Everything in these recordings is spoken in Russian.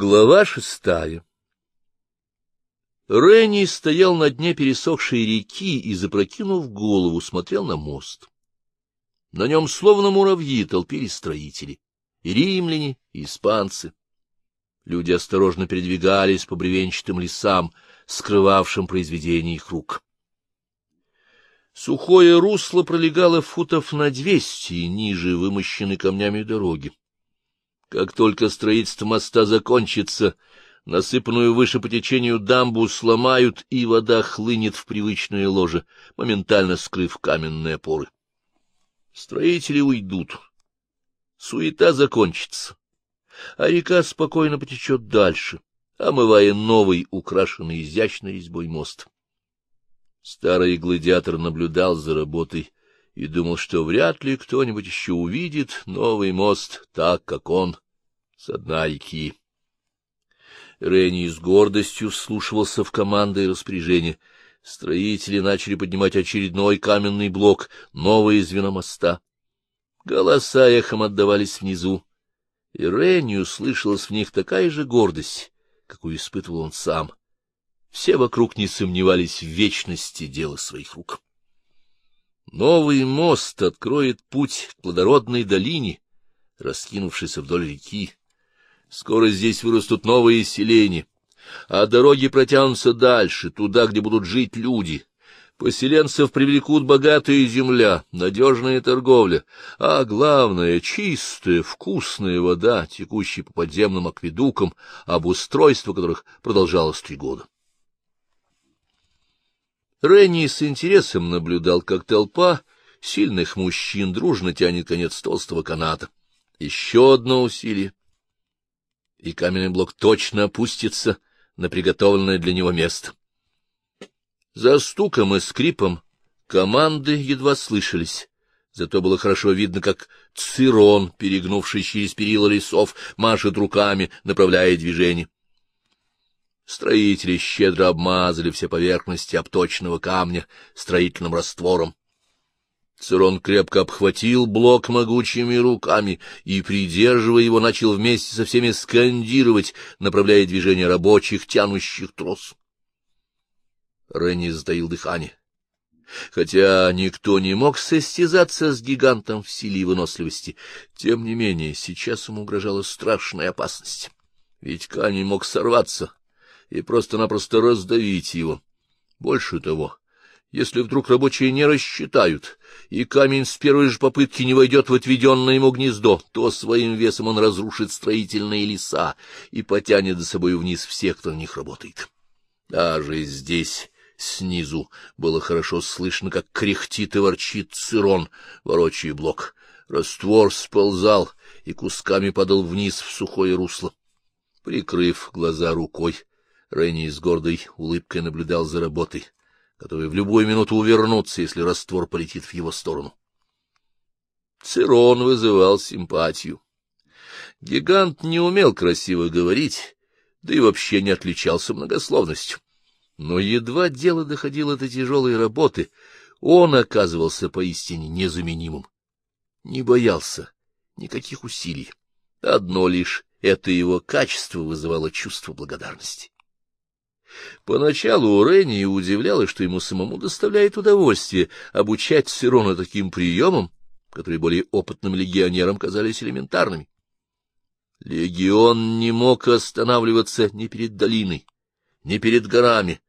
Глава шестая Ренни стоял на дне пересохшей реки и, запрокинув голову, смотрел на мост. На нем словно муравьи толпились строители, и римляне, и испанцы. Люди осторожно передвигались по бревенчатым лесам, скрывавшим произведения их рук. Сухое русло пролегало футов на двести ниже вымощены камнями дороги. Как только строительство моста закончится, насыпанную выше по течению дамбу сломают, и вода хлынет в привычное ложе, моментально скрыв каменные опоры. Строители уйдут. Суета закончится, а река спокойно потечет дальше, омывая новый, украшенный изящной резьбой мост. Старый гладиатор наблюдал за работой и думал, что вряд ли кто-нибудь еще увидит новый мост так, как он, с дна реки. Ренни с гордостью вслушивался в команды и распоряжения. Строители начали поднимать очередной каменный блок, новое звено моста. Голоса эхом отдавались внизу, и Ренни услышалась в них такая же гордость, какую испытывал он сам. Все вокруг не сомневались в вечности дела своих рук. Новый мост откроет путь к плодородной долине, раскинувшейся вдоль реки. Скоро здесь вырастут новые селения, а дороги протянутся дальше, туда, где будут жить люди. Поселенцев привлекут богатая земля, надежная торговля, а главное — чистая, вкусная вода, текущая по подземным акведукам, обустройство которых продолжалось три года. Ренни с интересом наблюдал, как толпа сильных мужчин дружно тянет конец толстого каната. Еще одно усилие, и каменный блок точно опустится на приготовленное для него место. За стуком и скрипом команды едва слышались, зато было хорошо видно, как Цирон, перегнувший через перила лесов, машет руками, направляя движение. Строители щедро обмазали все поверхности обточенного камня строительным раствором. Цирон крепко обхватил блок могучими руками и, придерживая его, начал вместе со всеми скандировать, направляя движение рабочих, тянущих трос. Ренни затаил дыхание. Хотя никто не мог состязаться с гигантом в силе и выносливости, тем не менее сейчас ему угрожала страшная опасность. Ведь камень мог сорваться и просто-напросто раздавить его. Больше того, если вдруг рабочие не рассчитают, и камень с первой же попытки не войдет в отведенное ему гнездо, то своим весом он разрушит строительные леса и потянет за собой вниз всех, кто на них работает. Даже здесь, снизу, было хорошо слышно, как кряхтит и ворчит цирон, ворочая блок. Раствор сползал и кусками падал вниз в сухое русло. Прикрыв глаза рукой, Ренни с гордой улыбкой наблюдал за работой, готовый в любую минуту увернуться, если раствор полетит в его сторону. Цирон вызывал симпатию. Гигант не умел красиво говорить, да и вообще не отличался многословностью. Но едва дело доходило до тяжелой работы, он оказывался поистине незаменимым. Не боялся никаких усилий. Одно лишь это его качество вызывало чувство благодарности. Поначалу Ренни удивлялось, что ему самому доставляет удовольствие обучать Сирона таким приемам, которые более опытным легионерам казались элементарными. Легион не мог останавливаться ни перед долиной, ни перед горами,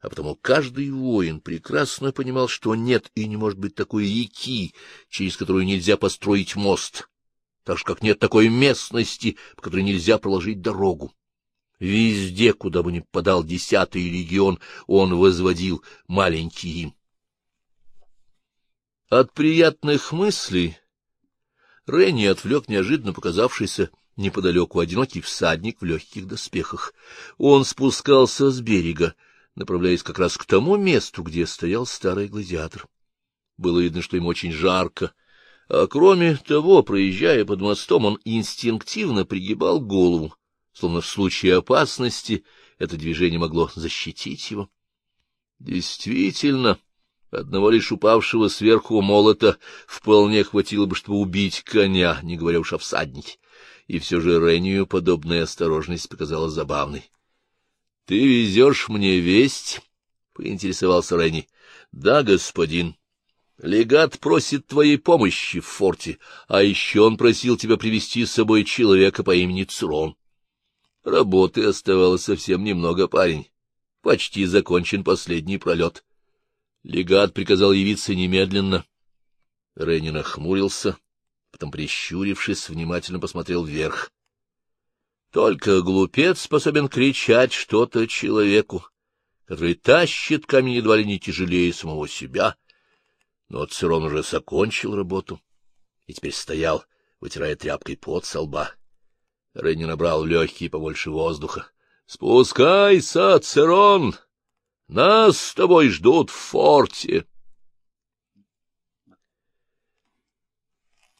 а потому каждый воин прекрасно понимал, что нет и не может быть такой реки, через которую нельзя построить мост, так же, как нет такой местности, по которой нельзя проложить дорогу. Везде, куда бы ни подал десятый легион, он возводил маленький им. От приятных мыслей Ренни отвлек неожиданно показавшийся неподалеку одинокий всадник в легких доспехах. Он спускался с берега, направляясь как раз к тому месту, где стоял старый гладиатор. Было видно, что ему очень жарко, а кроме того, проезжая под мостом, он инстинктивно пригибал голову словно в случае опасности это движение могло защитить его. Действительно, одного лишь упавшего сверху молота вполне хватило бы, чтобы убить коня, не говоря уж о всаднике. и все же Рению подобная осторожность показалась забавной. — Ты везешь мне весть? — поинтересовался Ренни. — Да, господин. Легат просит твоей помощи в форте, а еще он просил тебя привести с собой человека по имени Цурон. Работы оставалось совсем немного, парень. Почти закончен последний пролет. Легат приказал явиться немедленно. Ренни нахмурился, потом, прищурившись, внимательно посмотрел вверх. Только глупец способен кричать что-то человеку, который тащит камень едва ли не тяжелее самого себя. Но Цирон уже закончил работу и теперь стоял, вытирая тряпкой пот со лба. Ренни набрал легкие побольше воздуха. — Спускайся, Цирон! Нас с тобой ждут в форте!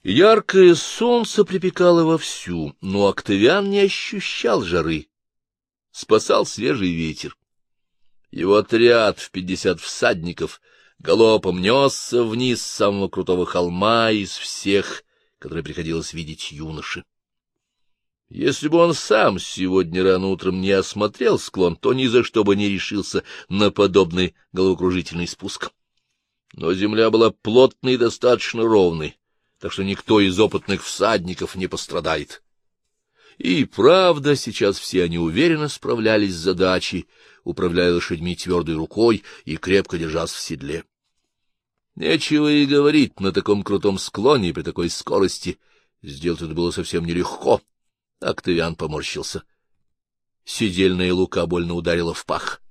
Яркое солнце припекало вовсю, но Октавиан не ощущал жары. Спасал свежий ветер. Его отряд в пятьдесят всадников галопом несся вниз с самого крутого холма из всех, которые приходилось видеть юноше. Если бы он сам сегодня рано утром не осмотрел склон, то ни за что бы не решился на подобный головокружительный спуск. Но земля была плотной и достаточно ровной так что никто из опытных всадников не пострадает. И правда, сейчас все они уверенно справлялись с задачей, управляя лошадьми твердой рукой и крепко держась в седле. Нечего и говорить, на таком крутом склоне и при такой скорости сделать это было совсем нелегко. Октавиан поморщился. Сидельная лука больно ударила в пах.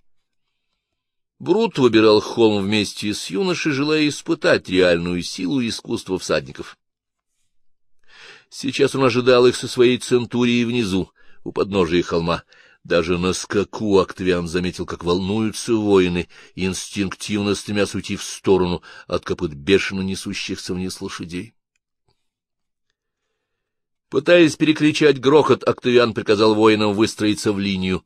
Брут выбирал холм вместе с юношей, желая испытать реальную силу искусства всадников. Сейчас он ожидал их со своей центурией внизу, у подножия холма. Даже на скаку Октавиан заметил, как волнуются воины, инстинктивно стремясь уйти в сторону от копыт бешено несущихся вниз лошадей. Пытаясь перекричать грохот, Октавиан приказал воинам выстроиться в линию.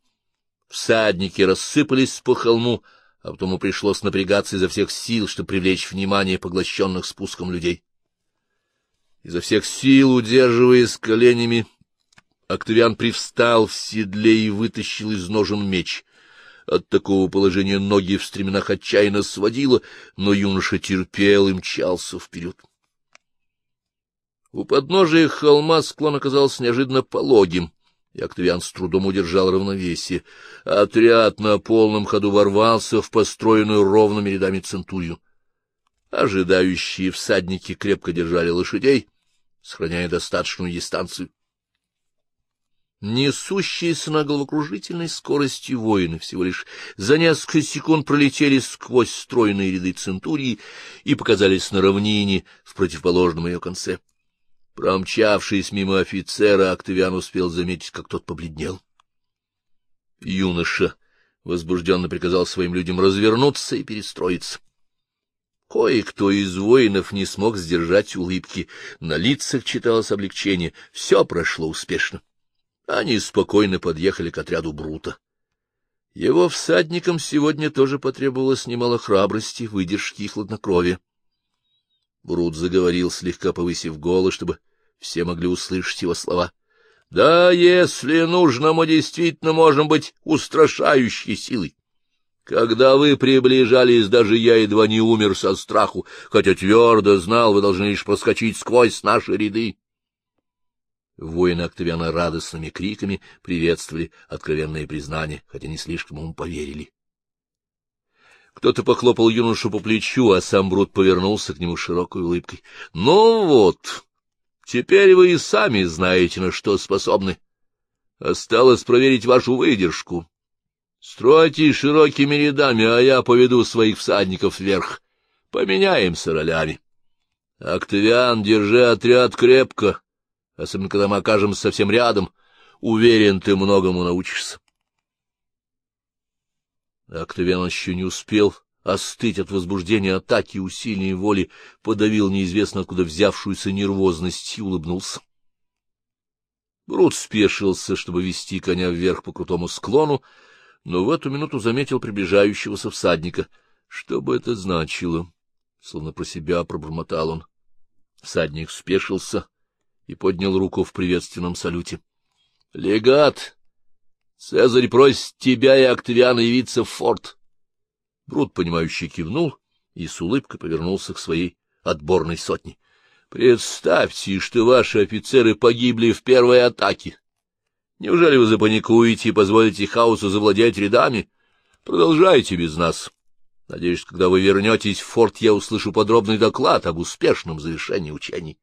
Всадники рассыпались по холму, а потом ему пришлось напрягаться изо всех сил, чтобы привлечь внимание поглощенных спуском людей. Изо всех сил, удерживаясь коленями, Октавиан привстал в седле и вытащил из ножен меч. От такого положения ноги в стременах отчаянно сводило, но юноша терпел и мчался вперед. У подножия холма склон оказался неожиданно пологим, и Октавиан с трудом удержал равновесие. Отряд на полном ходу ворвался в построенную ровными рядами центурию. Ожидающие всадники крепко держали лошадей, сохраняя достаточную дистанцию. Несущиеся на головокружительной скорости воины всего лишь за несколько секунд пролетели сквозь стройные ряды центурии и показались на равнине в противоположном ее конце. Промчавшись мимо офицера, Октавиан успел заметить, как тот побледнел. Юноша возбужденно приказал своим людям развернуться и перестроиться. Кое-кто из воинов не смог сдержать улыбки, на лицах читалось облегчение, все прошло успешно. Они спокойно подъехали к отряду Брута. Его всадникам сегодня тоже потребовалось немало храбрости, выдержки и хладнокровия. Брут заговорил, слегка повысив голос, чтобы все могли услышать его слова. — Да, если нужно, мы действительно можем быть устрашающей силой. Когда вы приближались, даже я едва не умер со страху, хотя твердо знал, вы должны лишь проскочить сквозь наши ряды. Воины Октавиана радостными криками приветствовали откровенные признания, хотя не слишком ему поверили. Кто-то похлопал юношу по плечу, а сам Брут повернулся к нему широкой улыбкой. — Ну вот, Теперь вы и сами знаете, на что способны. Осталось проверить вашу выдержку. Стройте широкими рядами, а я поведу своих всадников вверх. Поменяемся ролями. Октавиан, держи отряд крепко, особенно когда мы окажемся совсем рядом. Уверен, ты многому научишься. Октавиан еще не успел остыть от возбуждения атаки и усилия воли, подавил неизвестно откуда взявшуюся нервозность и улыбнулся. Брут спешился, чтобы вести коня вверх по крутому склону, но в эту минуту заметил приближающегося всадника. Что бы это значило? Словно про себя пробормотал он. Всадник спешился и поднял руку в приветственном салюте. — Легат! Цезарь просит тебя и Октавиана явиться в форт. Брут, понимающий, кивнул и с улыбкой повернулся к своей отборной сотне. — Представьте, что ваши офицеры погибли в первой атаке. Неужели вы запаникуете и позволите хаосу завладеть рядами? Продолжайте без нас. Надеюсь, когда вы вернетесь в форт, я услышу подробный доклад об успешном завершении учений.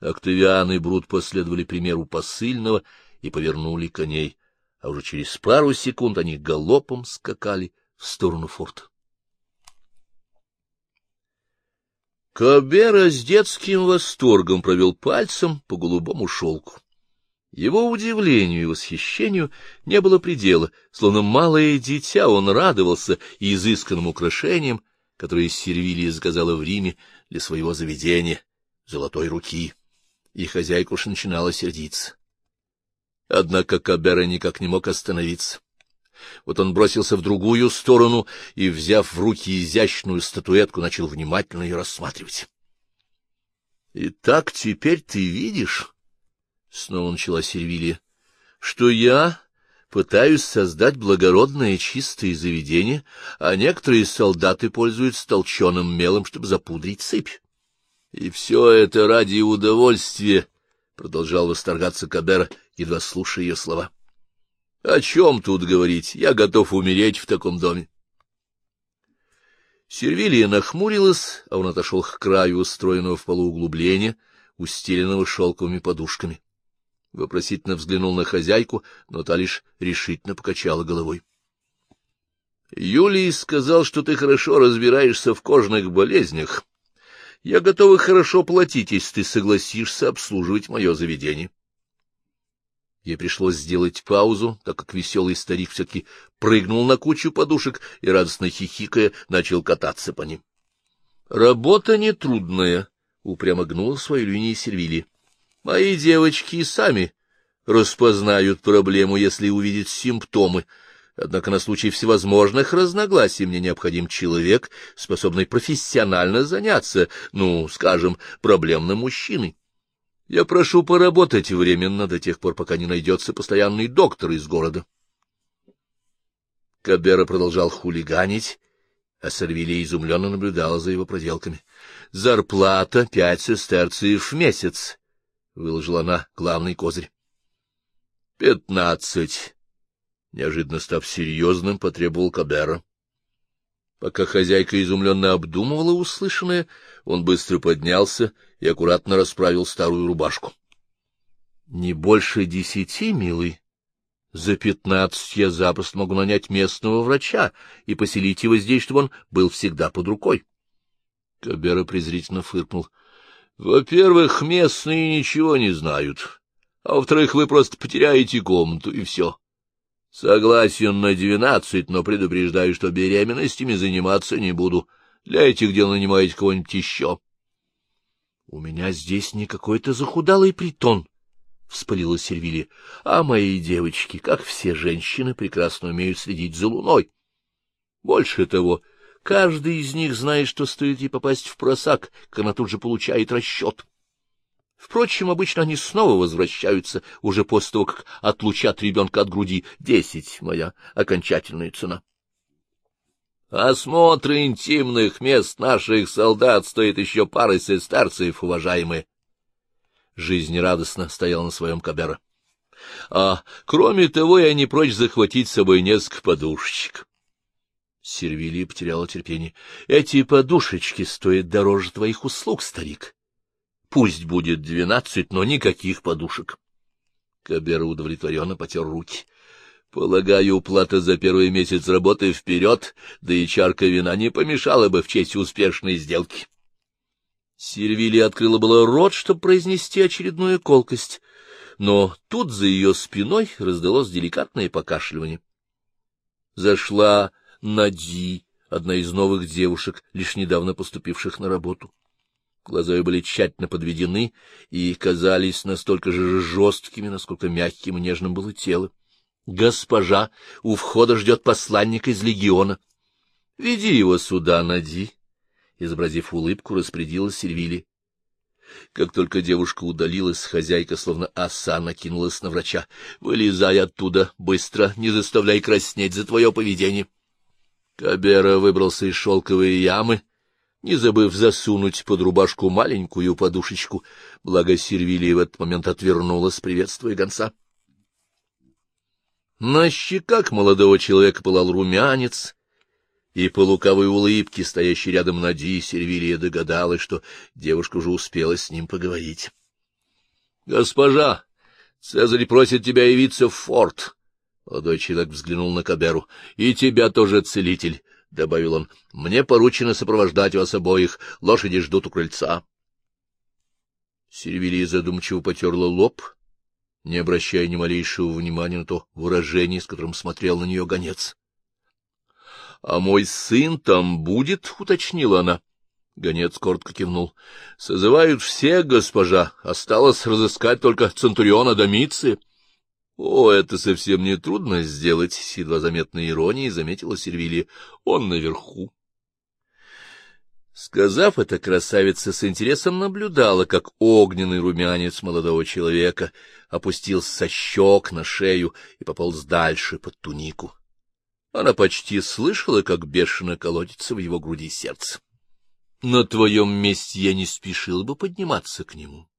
Октавиан и Брут последовали примеру посыльного и повернули коней, а уже через пару секунд они галопом скакали в сторону форта. Кабера с детским восторгом провел пальцем по голубому шелку. Его удивлению и восхищению не было предела, словно малое дитя он радовался изысканным украшениям, которые Сервилия заказала в Риме для своего заведения, золотой руки, и хозяйка уж начинала сердиться. Однако Кабера никак не мог остановиться. Вот он бросился в другую сторону и, взяв в руки изящную статуэтку, начал внимательно ее рассматривать. — Итак, теперь ты видишь, — снова начала Сервилия, — что я пытаюсь создать благородное чистое заведение, а некоторые солдаты пользуются толченым мелом, чтобы запудрить сыпь. И все это ради удовольствия, — продолжал восторгаться Кабера, едва слушая ее слова. — О чем тут говорить? Я готов умереть в таком доме. Сервилия нахмурилась, а он отошел к краю устроенного в полу углубления, устеленного шелковыми подушками. Вопросительно взглянул на хозяйку, но та лишь решительно покачала головой. — Юлий сказал, что ты хорошо разбираешься в кожных болезнях. Я готова хорошо платить, если ты согласишься обслуживать мое заведение. Ей пришлось сделать паузу, так как веселый старик все-таки прыгнул на кучу подушек и, радостно хихикая, начал кататься по ним. — Работа нетрудная, — упрямо гнула свою линию Сервилия. Мои девочки сами распознают проблему, если увидят симптомы. Однако на случай всевозможных разногласий мне необходим человек, способный профессионально заняться, ну, скажем, проблемным мужчиной. Я прошу поработать временно до тех пор, пока не найдется постоянный доктор из города. Кабера продолжал хулиганить, а Сорвилия изумленно наблюдала за его проделками. Зарплата пять сестерциев в месяц. — выложила она главный козырь. — Пятнадцать. Неожиданно став серьезным, потребовал Кабера. Пока хозяйка изумленно обдумывала услышанное, он быстро поднялся и аккуратно расправил старую рубашку. — Не больше десяти, милый. За пятнадцать я запросто могу нанять местного врача и поселить его здесь, чтобы он был всегда под рукой. Кабера презрительно фыркнул. Во-первых, местные ничего не знают, а во-вторых, вы просто потеряете комнату, и все. Согласен на двенадцать, но предупреждаю, что беременностями заниматься не буду. Для этих дел нанимаете кого-нибудь еще. — У меня здесь не какой-то захудалый притон, — вспылила Сервилия. — А мои девочки, как все женщины, прекрасно умеют следить за луной. Больше того, Каждый из них знает, что стоит ей попасть в просак, как она тут же получает расчет. Впрочем, обычно они снова возвращаются, уже после того, как отлучат ребенка от груди. Десять — моя окончательная цена. Осмотр интимных мест наших солдат стоит еще пары сестарцев, уважаемые. Жизнерадостно стоял на своем кабера. А кроме того, я не прочь захватить с собой несколько подушечек. Сервилия потеряла терпение. — Эти подушечки стоят дороже твоих услуг, старик. Пусть будет двенадцать, но никаких подушек. Кабера удовлетворенно потер руки. — Полагаю, уплата за первый месяц работы вперед, да и чарка вина не помешала бы в честь успешной сделки. Сервилия открыла было рот, чтобы произнести очередную колкость, но тут за ее спиной раздалось деликатное покашливание. Зашла Нади, одна из новых девушек, лишь недавно поступивших на работу. Глаза ее были тщательно подведены и казались настолько же жесткими, насколько мягким и нежным было тело. — Госпожа, у входа ждет посланник из легиона. — Веди его сюда, Нади, — изобразив улыбку, распорядилась Сервили. Как только девушка удалилась, хозяйка, словно оса, накинулась на врача. — Вылезай оттуда, быстро, не заставляй краснеть за твое поведение. Кабера выбрался из шелковой ямы, не забыв засунуть под рубашку маленькую подушечку, благо Сервилия в этот момент отвернулась, приветствуя гонца. На щеках молодого человека пылал румянец, и по лукавой улыбке, стоящей рядом Нади, Сервилия догадалась, что девушка уже успела с ним поговорить. — Госпожа, Цезарь просит тебя явиться в форт. Молодой человек взглянул на Каберу. — И тебя тоже, целитель, — добавил он. — Мне поручено сопровождать вас обоих. Лошади ждут у крыльца. Сервилия задумчиво потерла лоб, не обращая ни малейшего внимания на то выражение, с которым смотрел на нее гонец. — А мой сын там будет? — уточнила она. Гонец коротко кивнул. — Созывают все, госпожа. Осталось разыскать только Центуриона Домицы. — О, это совсем не трудно сделать, — с едва заметной иронией заметила Сервилия. — Он наверху. Сказав это, красавица с интересом наблюдала, как огненный румянец молодого человека опустился со щек на шею и пополз дальше под тунику. Она почти слышала, как бешено колотится в его груди сердце. На твоем месте я не спешил бы подниматься к нему.